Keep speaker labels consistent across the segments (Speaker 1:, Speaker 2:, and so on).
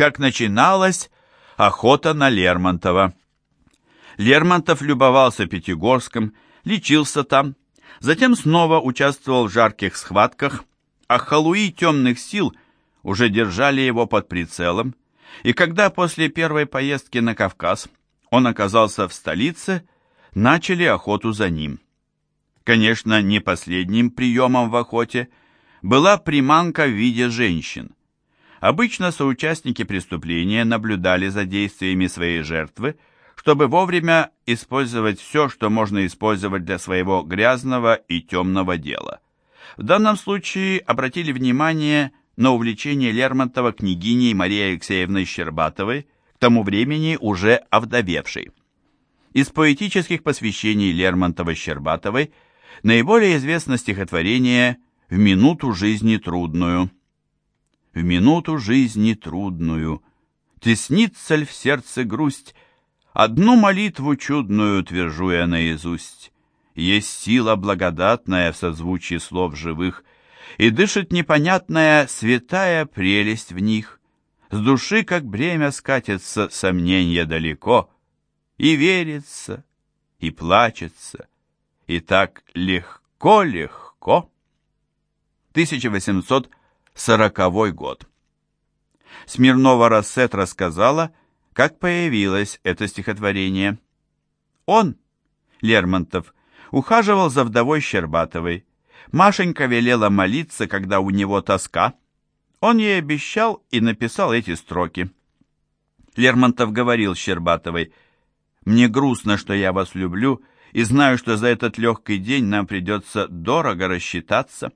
Speaker 1: как начиналась охота на Лермонтова. Лермонтов любовался Пятигорском, лечился там, затем снова участвовал в жарких схватках, а халуи темных сил уже держали его под прицелом, и когда после первой поездки на Кавказ он оказался в столице, начали охоту за ним. Конечно, не последним приемом в охоте была приманка в виде женщин. Обычно соучастники преступления наблюдали за действиями своей жертвы, чтобы вовремя использовать все, что можно использовать для своего грязного и темного дела. В данном случае обратили внимание на увлечение Лермонтова княгиней Марией Алексеевной Щербатовой, к тому времени уже овдовевшей. Из поэтических посвящений Лермонтова-Щербатовой наиболее известно стихотворение «В минуту жизни трудную». «В минуту жизни трудную, теснится ль в сердце грусть, одну молитву чудную твержу я наизусть. Есть сила благодатная в созвучии слов живых, и дышит непонятная святая прелесть в них. С души, как бремя, скатится сомнение далеко, и верится, и плачется, и так легко-легко. 1840 год. Смирнова-Рассет рассказала, как появилось это стихотворение. Он, Лермонтов, ухаживал за вдовой Щербатовой, Машенька велела молиться, когда у него тоска. Он ей обещал и написал эти строки. Лермонтов говорил Щербатовой, «Мне грустно, что я вас люблю, и знаю, что за этот легкий день нам придется дорого рассчитаться».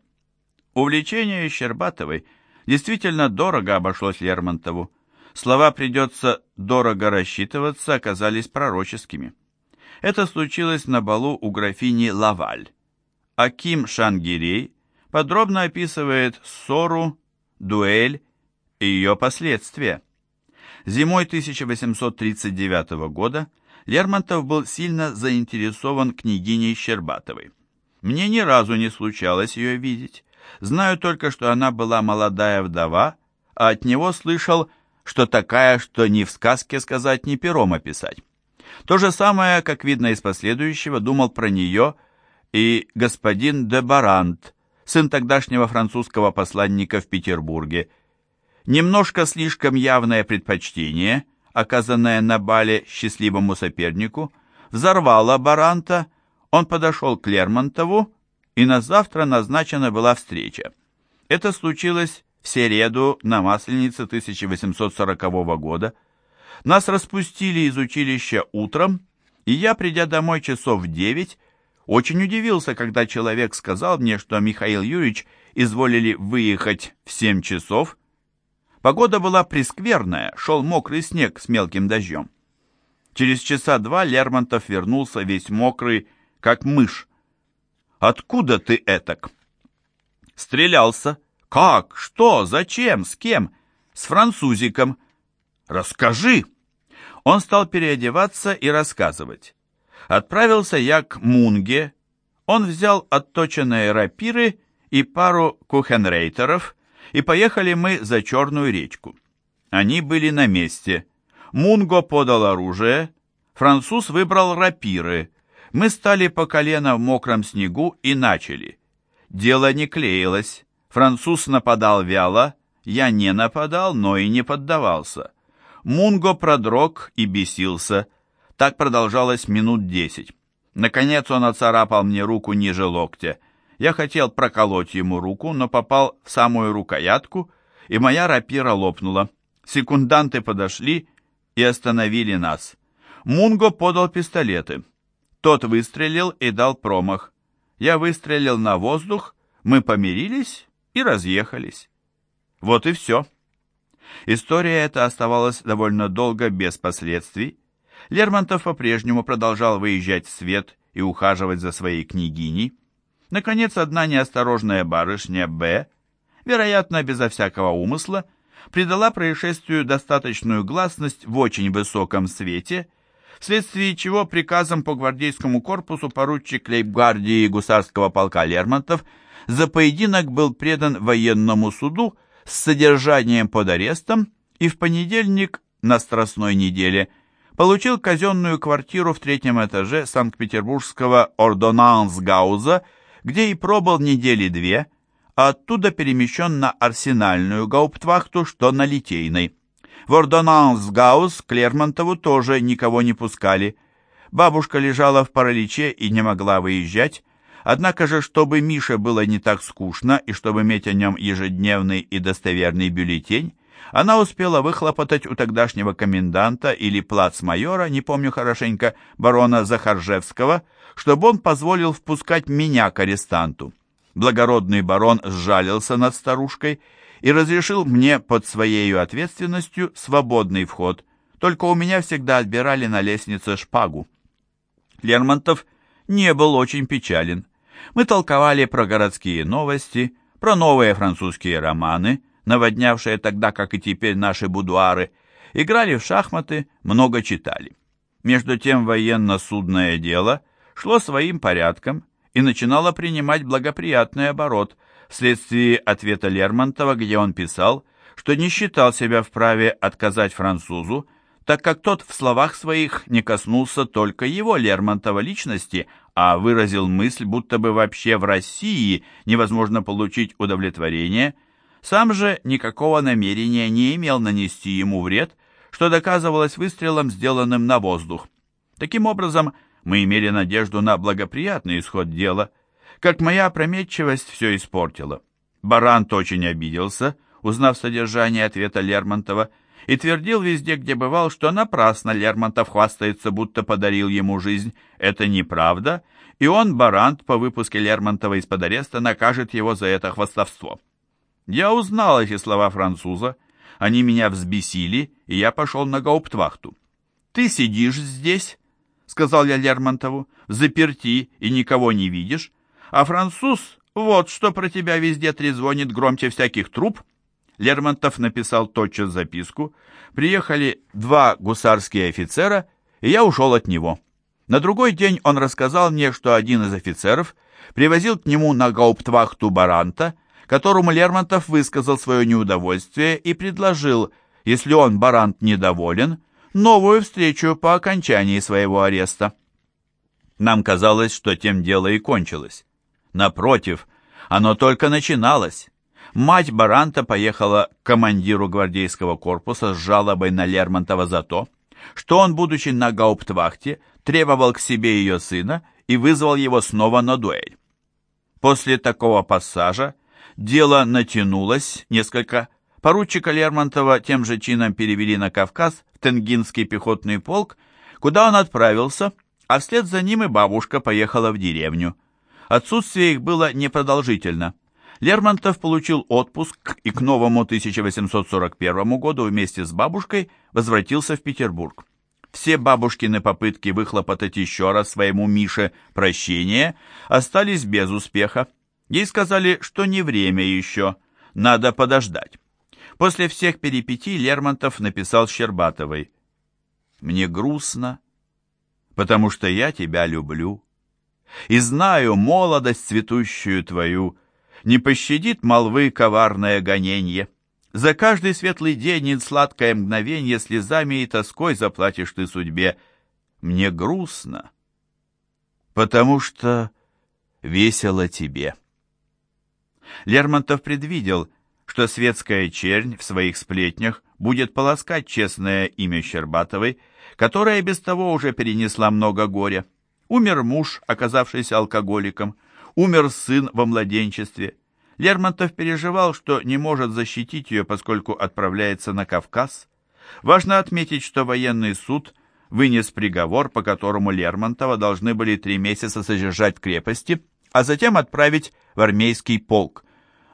Speaker 1: Увлечение Щербатовой действительно дорого обошлось Лермонтову. Слова «придется дорого рассчитываться» оказались пророческими. Это случилось на балу у графини Лаваль. Аким Шангирей подробно описывает ссору, дуэль и ее последствия. Зимой 1839 года Лермонтов был сильно заинтересован княгиней Щербатовой. Мне ни разу не случалось ее видеть. Знаю только, что она была молодая вдова, а от него слышал, что такая, что ни в сказке сказать, ни пером описать. То же самое, как видно из последующего, думал про нее и господин де Барант, сын тогдашнего французского посланника в Петербурге. Немножко слишком явное предпочтение, оказанное на бале счастливому сопернику, взорвало Баранта, он подошел к Лермонтову, и на завтра назначена была встреча. Это случилось в середу на Масленице 1840 года. Нас распустили из училища утром, и я, придя домой часов в девять, очень удивился, когда человек сказал мне, что Михаил Юрьевич изволили выехать в семь часов. Погода была прескверная, шел мокрый снег с мелким дождем. Через часа два Лермонтов вернулся весь мокрый, как мышь. «Откуда ты этак?» «Стрелялся». «Как? Что? Зачем? С кем?» «С французиком». «Расскажи!» Он стал переодеваться и рассказывать. Отправился я к Мунге. Он взял отточенные рапиры и пару кухенрейтеров, и поехали мы за Черную речку. Они были на месте. Мунго подал оружие, француз выбрал рапиры. Мы стали по колено в мокром снегу и начали. Дело не клеилось. Француз нападал вяло, я не нападал, но и не поддавался. Мунго продрог и бесился. Так продолжалось минут десять. Наконец он оцарапал мне руку ниже локтя. Я хотел проколоть ему руку, но попал в самую рукоятку, и моя рапира лопнула. Секунданты подошли и остановили нас. Мунго подал пистолеты. Тот выстрелил и дал промах. Я выстрелил на воздух, мы помирились и разъехались. Вот и все. История эта оставалась довольно долго без последствий, Лермонтов по-прежнему продолжал выезжать в свет и ухаживать за своей княгиней. Наконец, одна неосторожная барышня Б, вероятно, безо всякого умысла, придала происшествию достаточную гласность в очень высоком свете, вследствие чего приказом по гвардейскому корпусу поручик лейбгвардии гусарского полка Лермонтов за поединок был предан военному суду с содержанием под арестом и в понедельник на Страстной неделе получил казенную квартиру в третьем этаже Санкт-Петербургского Ордонансгауза, где и пробыл недели две, а оттуда перемещен на Арсенальную гауптвахту, что на Литейной. В Ордонансгаус к Лермонтову тоже никого не пускали. Бабушка лежала в параличе и не могла выезжать, однако же, чтобы Мише было не так скучно и чтобы иметь о нем ежедневный и достоверный бюллетень, она успела выхлопотать у тогдашнего коменданта или плацмайора, не помню хорошенько, барона Захаржевского, чтобы он позволил впускать меня к арестанту. Благородный барон сжалился над старушкой и разрешил мне под своей ответственностью свободный вход, только у меня всегда отбирали на лестнице шпагу. Лермонтов не был очень печален. Мы толковали про городские новости, про новые французские романы, наводнявшие тогда, как и теперь, наши будуары, играли в шахматы, много читали. Между тем военно-судное дело шло своим порядком и начинало принимать благоприятный оборот вследствие ответа Лермонтова, где он писал, что не считал себя вправе отказать французу, так как тот в словах своих не коснулся только его Лермонтова личности, а выразил мысль, будто бы вообще в России невозможно получить удовлетворение, сам же никакого намерения не имел нанести ему вред, что доказывалось выстрелом, сделанным на воздух. Таким образом, мы имели надежду на благоприятный исход дела, как моя опрометчивость все испортила. Барант очень обиделся, узнав содержание ответа Лермонтова, и твердил везде, где бывал, что напрасно Лермонтов хвастается, будто подарил ему жизнь. Это неправда, и он, Барант, по выпуске Лермонтова из-под ареста, накажет его за это хвастовство. Я узнал эти слова француза, они меня взбесили, и я пошел на гауптвахту. «Ты сидишь здесь», — сказал я Лермонтову, — «в заперти и никого не видишь, а француз вот что про тебя везде трезвонит громче всяких труб». Лермонтов написал тотчас записку. Приехали два гусарские офицера, и я ушел от него. На другой день он рассказал мне, что один из офицеров привозил к нему на гауптвахту Баранта, которому Лермонтов высказал свое неудовольствие и предложил, если он, Барант, недоволен, новую встречу по окончании своего ареста. Нам казалось, что тем дело и кончилось. Напротив, оно только начиналось. Мать Баранта поехала к командиру гвардейского корпуса с жалобой на Лермонтова за то, что он, будучи на гауптвахте, требовал к себе ее сына и вызвал его снова на дуэль. После такого пассажа дело натянулось несколько. Поручика Лермонтова тем же чином перевели на Кавказ в Тенгинский пехотный полк, куда он отправился, а вслед за ним и бабушка поехала в деревню. Отсутствие их было непродолжительно. Лермонтов получил отпуск и к новому 1841 году вместе с бабушкой возвратился в Петербург. Все бабушкины попытки выхлопотать еще раз своему Мише прощение остались без успеха. Ей сказали, что не время еще, надо подождать. После всех перипетий Лермонтов написал Щербатовой «Мне грустно, потому что я тебя люблю, и знаю молодость цветущую твою, не пощадит молвы коварное гоненье. За каждый светлый день и сладкое мгновенье слезами и тоской заплатишь ты судьбе. Мне грустно, потому что весело тебе. Лермонтов предвидел, что светская чернь в своих сплетнях будет полоскать честное имя Щербатовой, которая без того уже перенесла много горя. Умер муж, оказавшийся алкоголиком, Умер сын во младенчестве. Лермонтов переживал, что не может защитить ее, поскольку отправляется на Кавказ. Важно отметить, что военный суд вынес приговор, по которому Лермонтова должны были три месяца содержать в крепости, а затем отправить в армейский полк.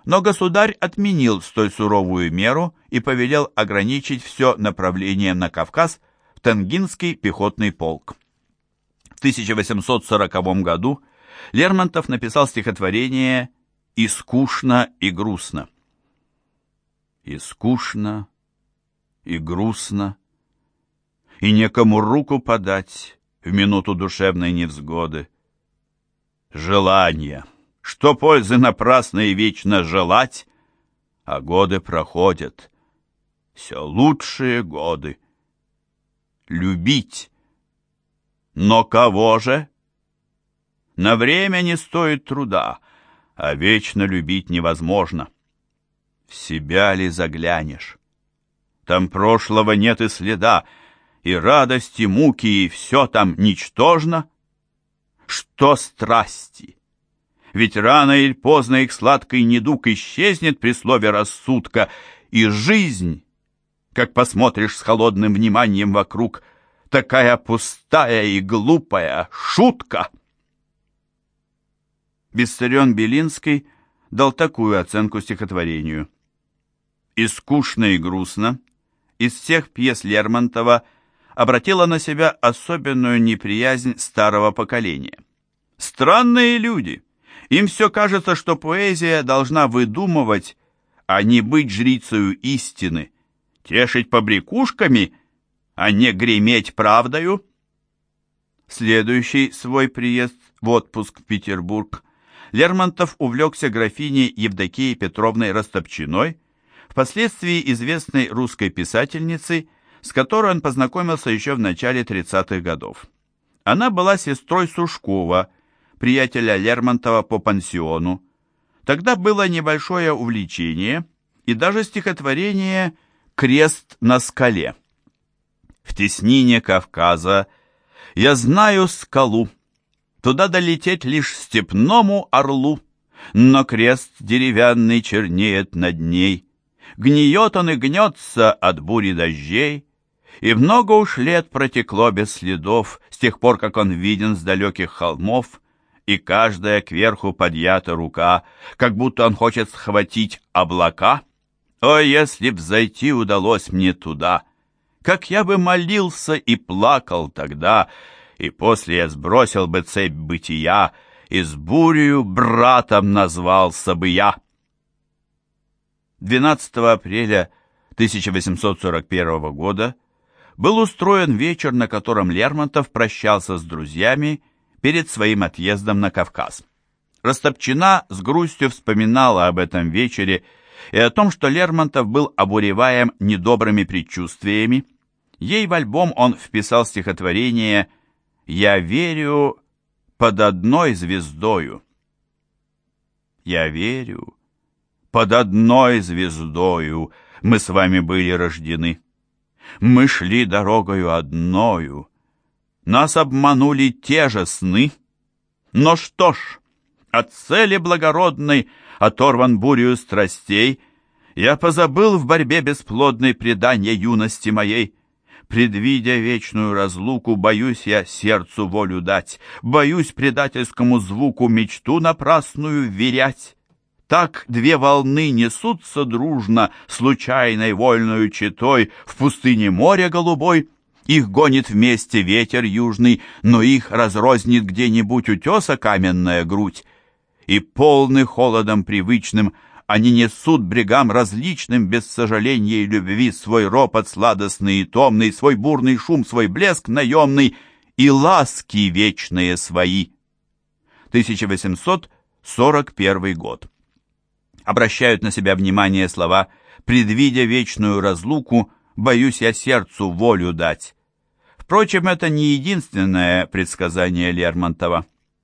Speaker 1: Но государь отменил столь суровую меру и повелел ограничить все направление на Кавказ в Тангинский пехотный полк. В 1840 году Лермонтов написал стихотворение «И скучно, и грустно». И скучно, и грустно, и некому руку подать в минуту душевной невзгоды. Желание, что пользы напрасно и вечно желать, а годы проходят. все лучшие годы. Любить. Но кого же? На время не стоит труда, а вечно любить невозможно. В себя ли заглянешь? Там прошлого нет и следа, и радости, муки, и все там ничтожно. Что страсти? Ведь рано или поздно их сладкий недуг исчезнет при слове рассудка, и жизнь, как посмотришь с холодным вниманием вокруг, такая пустая и глупая шутка. Виссарион Белинский дал такую оценку стихотворению. «И скучно, и грустно из всех пьес Лермонтова обратила на себя особенную неприязнь старого поколения. Странные люди. Им все кажется, что поэзия должна выдумывать, а не быть жрицею истины, тешить побрякушками, а не греметь правдою. Следующий свой приезд в отпуск в Петербург Лермонтов увлекся графиней Евдокией Петровной Растопчиной, впоследствии известной русской писательницей, с которой он познакомился еще в начале 30-х годов. Она была сестрой Сушкова, приятеля Лермонтова по пансиону. Тогда было небольшое увлечение и даже стихотворение «Крест на скале». В теснине Кавказа. Я знаю скалу, Туда долететь лишь степному орлу, Но крест деревянный чернеет над ней. Гниет он и гнется от бури дождей, И много уж лет протекло без следов С тех пор, как он виден с далеких холмов, И каждая кверху подъята рука, Как будто он хочет схватить облака. О, если б зайти удалось мне туда, Как я бы молился и плакал тогда, И после я сбросил бы цепь бытия, И с бурью братом назвался бы я. 12 апреля 1841 года был устроен вечер, на котором Лермонтов прощался с друзьями перед своим отъездом на Кавказ. Растопчина с грустью вспоминала об этом вечере и о том, что Лермонтов был обуреваем недобрыми предчувствиями. Ей в альбом он вписал стихотворение «Я верю под одной звездою». «Я верю под одной звездою мы с вами были рождены. Мы шли дорогою одною, нас обманули те же сны. Но что ж, от цели благородной, оторван бурею страстей, я позабыл в борьбе бесплодной предания юности моей. Предвидя вечную разлуку, боюсь я сердцу волю дать, боюсь предательскому звуку мечту напрасную верять. Так две волны несутся дружно, случайной вольною читой, в пустыне моря голубой. Их гонит вместе ветер южный, но их разрознит где-нибудь утеса каменная грудь. И полный холодом привычным они несут брегам различным, без сожаления и любви, свой ропот сладостный и томный, свой бурный шум, свой блеск наемный и ласки вечные свои. 1841 год обращают на себя внимание слова «предвидя вечную разлуку, боюсь я сердцу волю дать». Впрочем, это не единственное предсказание Лермонтова.